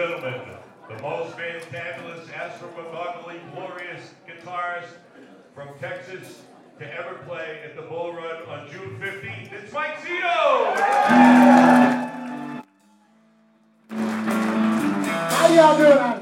gentlemen, the most fantabulous, astronomically glorious guitarist from Texas to ever play at the Bull Run on June 15th, it's Mike Zito! How y'all doing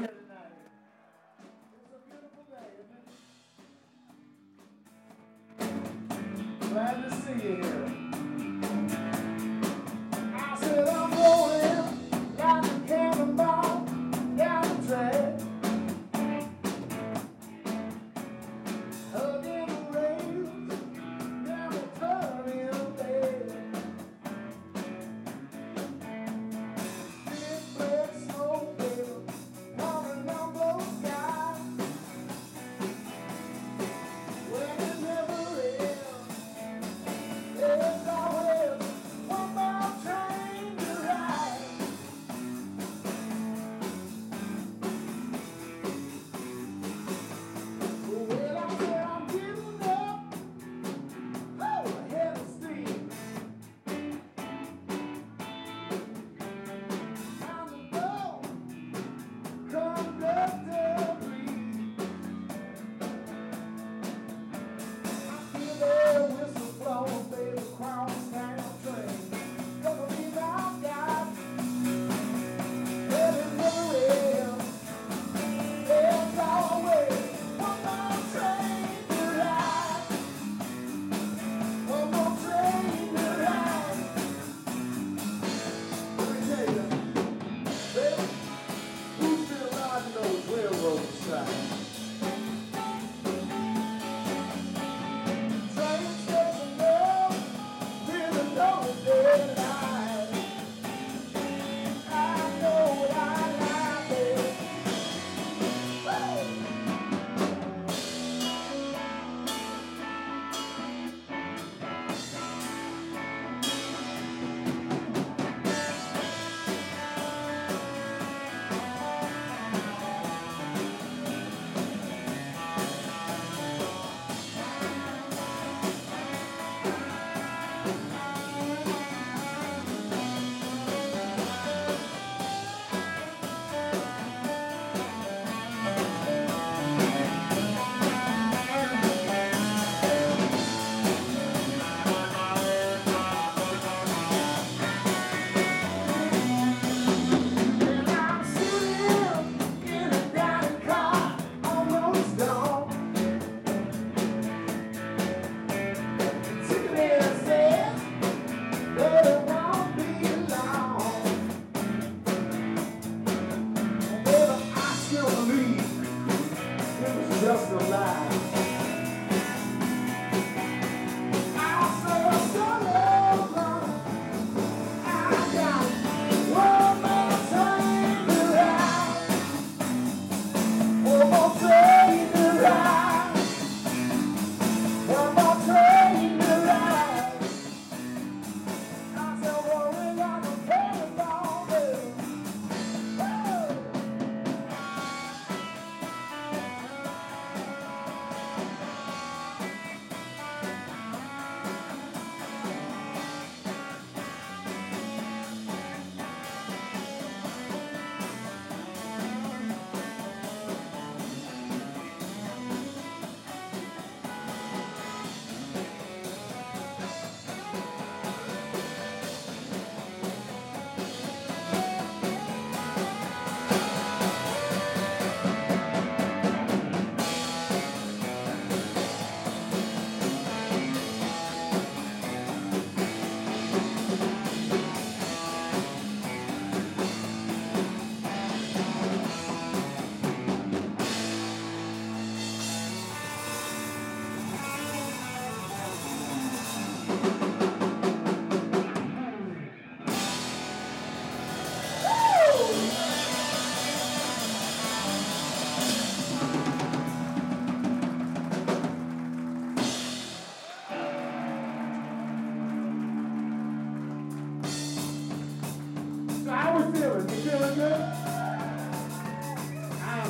just alive.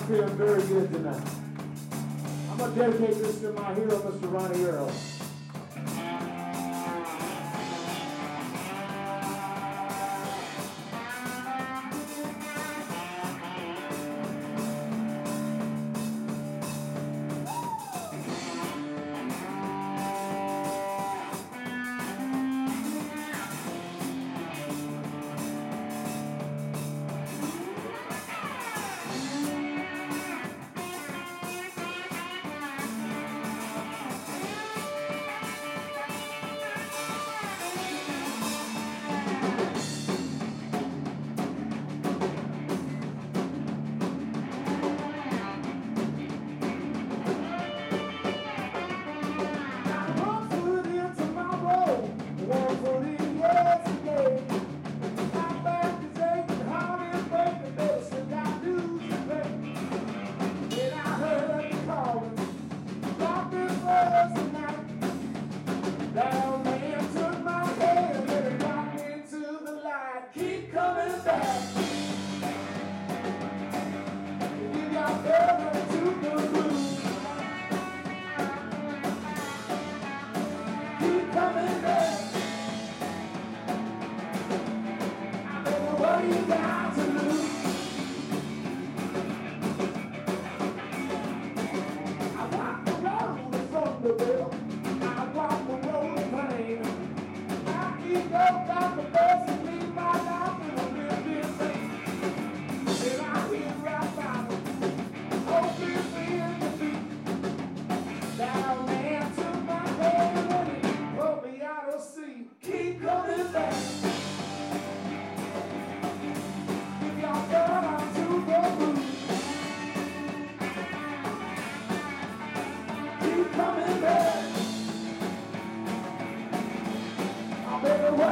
feeling very good tonight. I'm going to dedicate this to my hero, Mr. Ronnie Earl. What are you down to?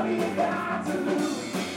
we got to lose.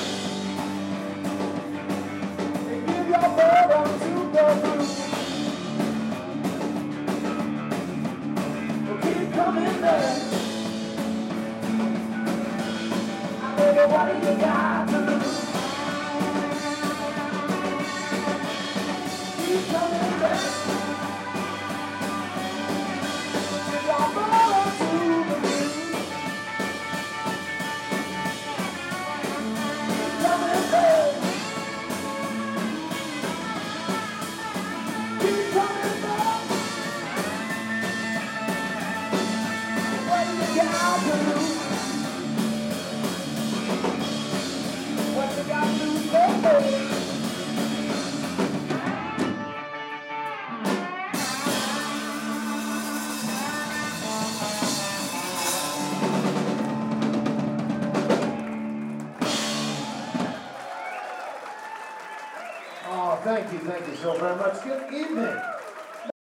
Thank you so very much. Good evening.